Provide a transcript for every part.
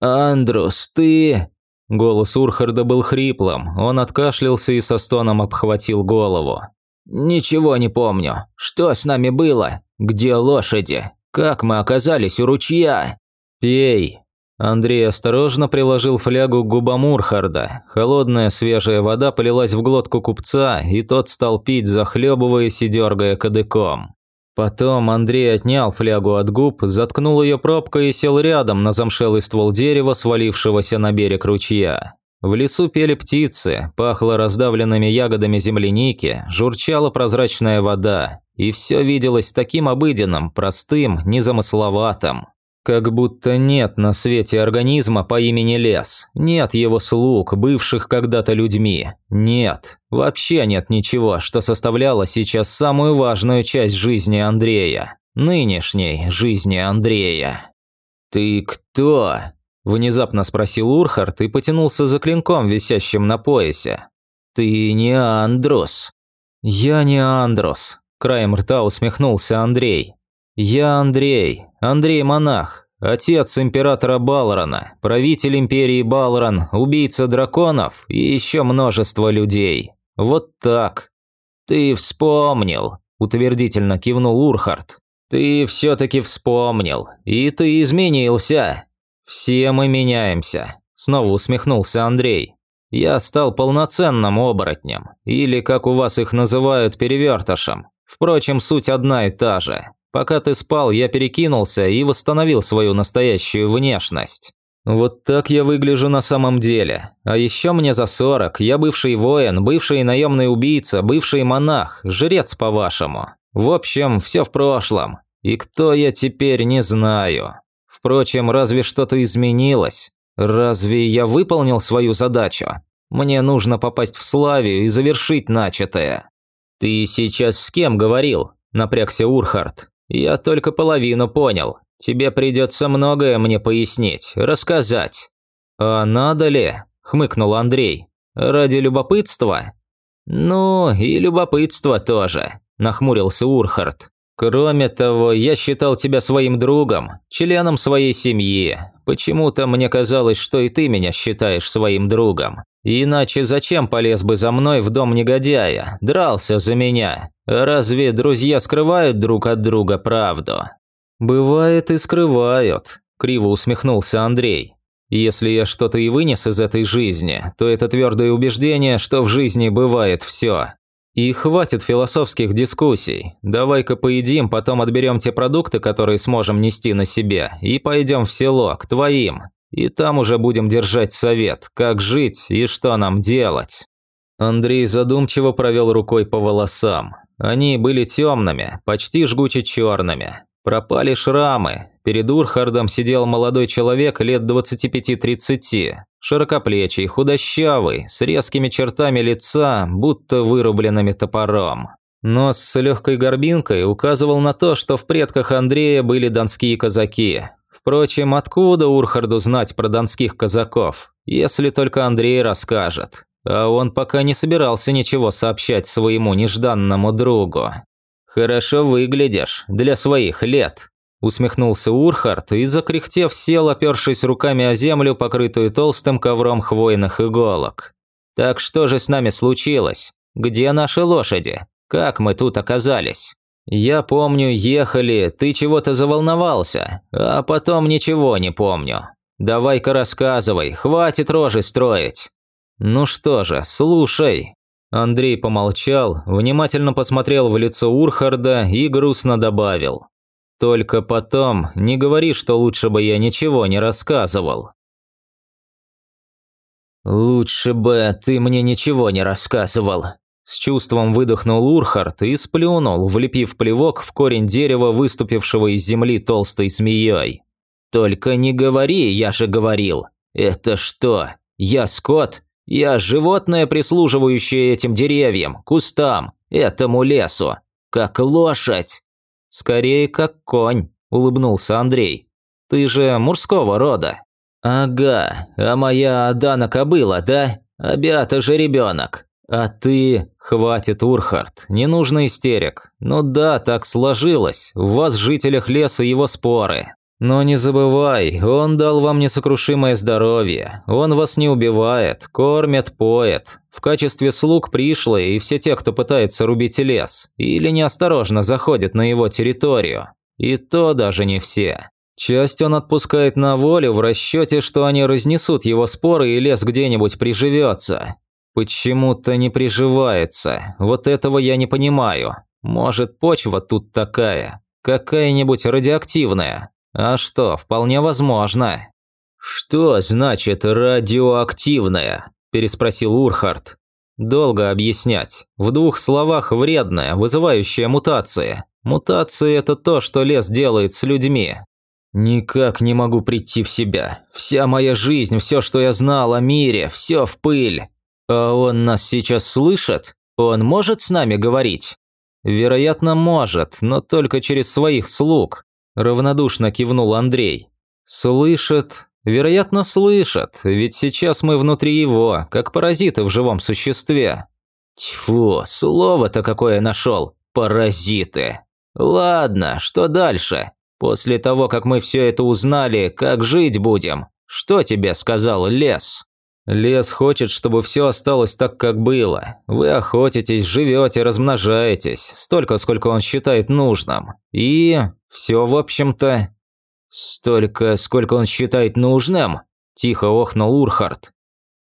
«Андрус, ты...» Голос Урхарда был хриплым, он откашлялся и со стоном обхватил голову. «Ничего не помню. Что с нами было? Где лошади? Как мы оказались у ручья?» «Пей!» Андрей осторожно приложил флягу к губам Урхарда. Холодная свежая вода полилась в глотку купца, и тот стал пить, захлебываясь и дергая кадыком. Потом Андрей отнял флягу от губ, заткнул ее пробкой и сел рядом на замшелый ствол дерева, свалившегося на берег ручья. В лесу пели птицы, пахло раздавленными ягодами земляники, журчала прозрачная вода, и все виделось таким обыденным, простым, незамысловатым. Как будто нет на свете организма по имени лес, нет его слуг, бывших когда-то людьми, нет, вообще нет ничего, что составляло сейчас самую важную часть жизни Андрея, нынешней жизни Андрея. «Ты кто?» – внезапно спросил Урхард и потянулся за клинком, висящим на поясе. «Ты не Андрус». «Я не Андрус», – краем рта усмехнулся Андрей. «Я Андрей, Андрей Монах, отец императора Балрона, правитель империи Балрон, убийца драконов и еще множество людей. Вот так». «Ты вспомнил», – утвердительно кивнул Урхард. «Ты все-таки вспомнил, и ты изменился». «Все мы меняемся», – снова усмехнулся Андрей. «Я стал полноценным оборотнем, или, как у вас их называют, перевертышем. Впрочем, суть одна и та же. Пока ты спал, я перекинулся и восстановил свою настоящую внешность. Вот так я выгляжу на самом деле. А еще мне за сорок, я бывший воин, бывший наемный убийца, бывший монах, жрец по-вашему. В общем, все в прошлом. И кто я теперь, не знаю. Впрочем, разве что-то изменилось? Разве я выполнил свою задачу? Мне нужно попасть в Славию и завершить начатое. Ты сейчас с кем говорил? Напрягся Урхард. «Я только половину понял. Тебе придется многое мне пояснить, рассказать». «А надо ли?» – хмыкнул Андрей. «Ради любопытства?» «Ну, и любопытство тоже», – нахмурился Урхард. «Кроме того, я считал тебя своим другом, членом своей семьи. Почему-то мне казалось, что и ты меня считаешь своим другом. Иначе зачем полез бы за мной в дом негодяя, дрался за меня? Разве друзья скрывают друг от друга правду? Бывает и скрывают, криво усмехнулся Андрей. Если я что-то и вынес из этой жизни, то это твердое убеждение, что в жизни бывает все. И хватит философских дискуссий. Давай-ка поедим, потом отберем те продукты, которые сможем нести на себе, и пойдем в село, к твоим. И там уже будем держать совет, как жить и что нам делать». Андрей задумчиво провел рукой по волосам. Они были темными, почти жгуче черными. Пропали шрамы. Перед Урхардом сидел молодой человек лет 25-30, широкоплечий, худощавый, с резкими чертами лица, будто вырубленными топором. Нос с легкой горбинкой указывал на то, что в предках Андрея были донские казаки, Впрочем, откуда Урхарду знать про донских казаков, если только Андрей расскажет? А он пока не собирался ничего сообщать своему нежданному другу. «Хорошо выглядишь для своих лет», – усмехнулся Урхард и, закряхтев, сел, опершись руками о землю, покрытую толстым ковром хвойных иголок. «Так что же с нами случилось? Где наши лошади? Как мы тут оказались?» «Я помню, ехали, ты чего-то заволновался, а потом ничего не помню. Давай-ка рассказывай, хватит рожи строить». «Ну что же, слушай». Андрей помолчал, внимательно посмотрел в лицо Урхарда и грустно добавил. «Только потом не говори, что лучше бы я ничего не рассказывал». «Лучше бы ты мне ничего не рассказывал», с чувством выдохнул Урхард и сплюнул, влепив плевок в корень дерева, выступившего из земли толстой змеей. «Только не говори, я же говорил. Это что, я скот? Я животное, прислуживающее этим деревьям, кустам, этому лесу. Как лошадь!» «Скорее, как конь», – улыбнулся Андрей. «Ты же мужского рода». «Ага, а моя Адана кобыла, да? А Беата же ребенок. «А ты...» «Хватит, Урхард, не нужно истерик. Ну да, так сложилось. У вас, жителях леса, его споры. Но не забывай, он дал вам несокрушимое здоровье. Он вас не убивает, кормит, поет. В качестве слуг пришлые и все те, кто пытается рубить лес, или неосторожно заходит на его территорию. И то даже не все. Часть он отпускает на волю в расчете, что они разнесут его споры и лес где-нибудь приживется. Почему-то не приживается. Вот этого я не понимаю. Может, почва тут такая? Какая-нибудь радиоактивная? А что, вполне возможно. Что значит радиоактивная? переспросил Урхард. Долго объяснять. В двух словах вредная, вызывающая мутации. Мутации – это то, что лес делает с людьми. Никак не могу прийти в себя. Вся моя жизнь, все, что я знал о мире, все в пыль. А он нас сейчас слышит? Он может с нами говорить? Вероятно, может, но только через своих слуг. Равнодушно кивнул Андрей. «Слышит. Вероятно, слышит, ведь сейчас мы внутри его, как паразиты в живом существе». Тьфу, слово-то какое нашел. Паразиты. Ладно, что дальше? После того, как мы все это узнали, как жить будем? Что тебе сказал лес? Лес хочет, чтобы все осталось так, как было. Вы охотитесь, живете, размножаетесь, столько, сколько он считает нужным. И все, в общем-то... Столько, сколько он считает нужным? Тихо охнул Урхард.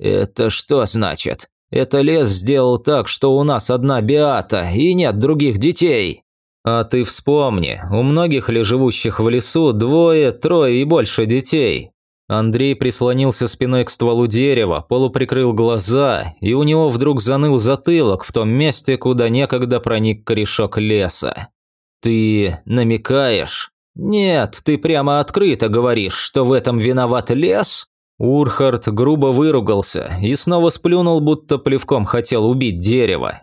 Это что значит? Это лес сделал так, что у нас одна биата и нет других детей. А ты вспомни, у многих ли живущих в лесу двое, трое и больше детей. Андрей прислонился спиной к стволу дерева, полуприкрыл глаза, и у него вдруг заныл затылок в том месте, куда некогда проник корешок леса. «Ты намекаешь?» «Нет, ты прямо открыто говоришь, что в этом виноват лес?» Урхард грубо выругался и снова сплюнул, будто плевком хотел убить дерево.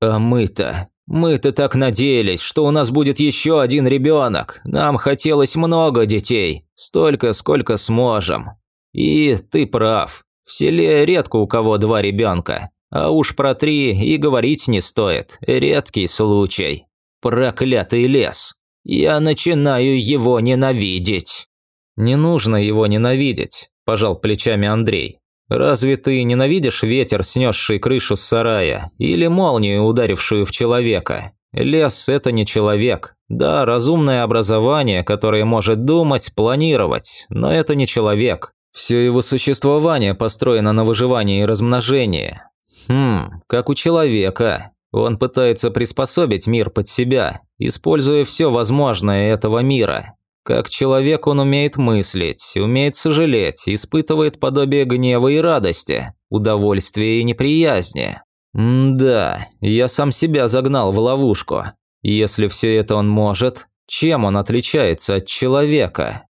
«А мы-то мы-то так надеялись, что у нас будет еще один ребенок. Нам хотелось много детей, столько, сколько сможем. И ты прав. В селе редко у кого два ребенка. А уж про три и говорить не стоит. Редкий случай. Проклятый лес. Я начинаю его ненавидеть. Не нужно его ненавидеть, пожал плечами Андрей. Разве ты ненавидишь ветер, снесший крышу с сарая, или молнию, ударившую в человека? Лес – это не человек. Да, разумное образование, которое может думать, планировать, но это не человек. Все его существование построено на выживании и размножении. Хм, как у человека. Он пытается приспособить мир под себя, используя все возможное этого мира. Как человек он умеет мыслить, умеет сожалеть, испытывает подобие гнева и радости, удовольствия и неприязни. М-да, я сам себя загнал в ловушку. Если все это он может, чем он отличается от человека?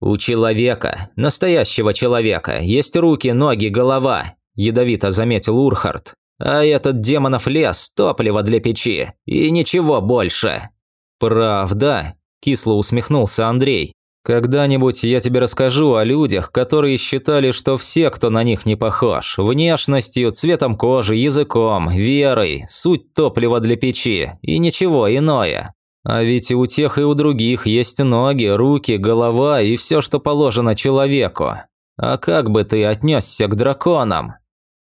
У человека, настоящего человека, есть руки, ноги, голова, ядовито заметил Урхард. А этот демонов лес – топливо для печи, и ничего больше. Правда? Кисло усмехнулся Андрей. «Когда-нибудь я тебе расскажу о людях, которые считали, что все, кто на них не похож, внешностью, цветом кожи, языком, верой, суть топлива для печи и ничего иное. А ведь и у тех, и у других есть ноги, руки, голова и все, что положено человеку. А как бы ты отнесся к драконам?»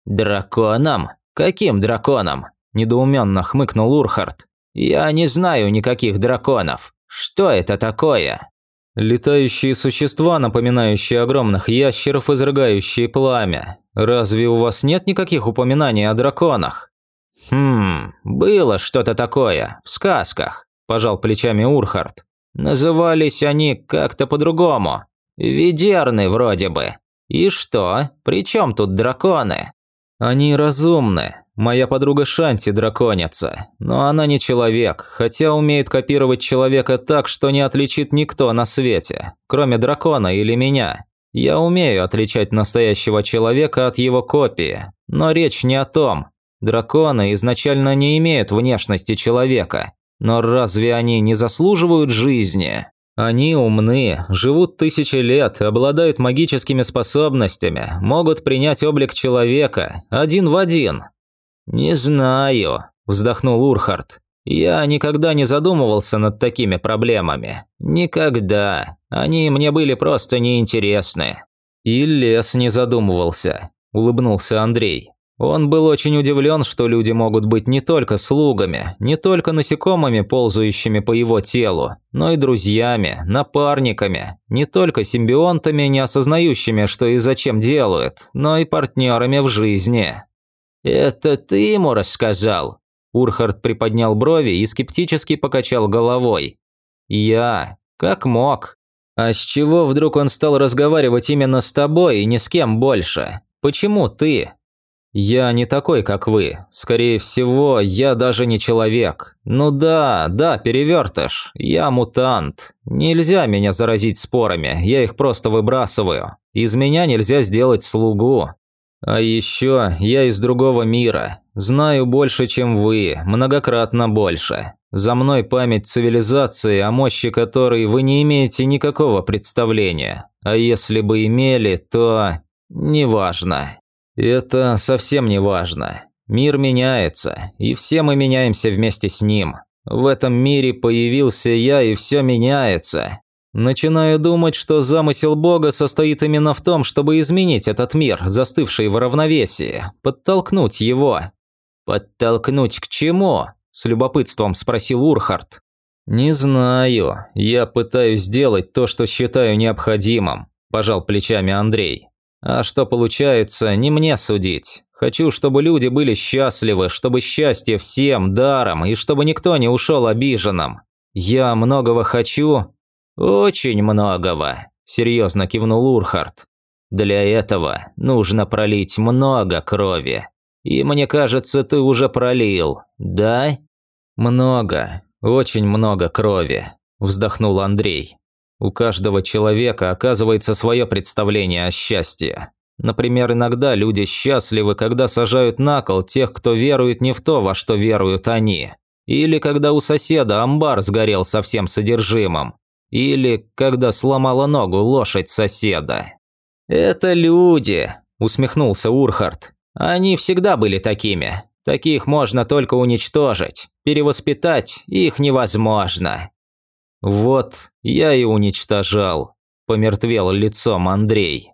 «Драконам? Каким драконам?» – недоуменно хмыкнул Урхард. «Я не знаю никаких драконов. Что это такое? Летающие существа, напоминающие огромных ящеров, изрыгающие пламя. Разве у вас нет никаких упоминаний о драконах? Хм, было что-то такое, в сказках, пожал плечами Урхард. Назывались они как-то по-другому. Ведерны вроде бы. И что? При чем тут драконы? Они разумны, Моя подруга Шанти драконица, но она не человек, хотя умеет копировать человека так, что не отличит никто на свете, кроме дракона или меня. Я умею отличать настоящего человека от его копии, но речь не о том. Драконы изначально не имеют внешности человека, но разве они не заслуживают жизни? Они умны, живут тысячи лет, обладают магическими способностями, могут принять облик человека, один в один, «Не знаю», – вздохнул Урхард. Я никогда не задумывался над такими проблемами. Никогда. Они мне были просто неинтересны. И лес не задумывался, улыбнулся Андрей. Он был очень удивлен, что люди могут быть не только слугами, не только насекомыми, ползающими по его телу, но и друзьями, напарниками, не только симбионтами, не осознающими, что и зачем делают, но и партнерами в жизни. «Это ты ему рассказал?» Урхард приподнял брови и скептически покачал головой. «Я? Как мог? А с чего вдруг он стал разговаривать именно с тобой и ни с кем больше? Почему ты?» «Я не такой, как вы. Скорее всего, я даже не человек. Ну да, да, перевертыш. Я мутант. Нельзя меня заразить спорами, я их просто выбрасываю. Из меня нельзя сделать слугу. А еще я из другого мира. Знаю больше, чем вы, многократно больше. За мной память цивилизации, о мощи которой вы не имеете никакого представления. А если бы имели, то... неважно». Это совсем не важно. Мир меняется, и все мы меняемся вместе с ним. В этом мире появился я, и все меняется. Начинаю думать, что замысел Бога состоит именно в том, чтобы изменить этот мир, застывший в равновесии, подтолкнуть его. «Подтолкнуть к чему?» – с любопытством спросил Урхард. «Не знаю. Я пытаюсь сделать то, что считаю необходимым», – пожал плечами Андрей. А что получается, не мне судить. Хочу, чтобы люди были счастливы, чтобы счастье всем даром, и чтобы никто не ушел обиженным. Я многого хочу. Очень многого, серьезно кивнул Урхард. Для этого нужно пролить много крови. И мне кажется, ты уже пролил, да? Много, очень много крови, вздохнул Андрей. У каждого человека оказывается свое представление о счастье. Например, иногда люди счастливы, когда сажают на кол тех, кто верует не в то, во что веруют они. Или когда у соседа амбар сгорел со всем содержимым. Или когда сломала ногу лошадь соседа. «Это люди», – усмехнулся Урхард. «Они всегда были такими. Таких можно только уничтожить. Перевоспитать их невозможно. Вот, я и уничтожал. Помертвел лицом Андрей.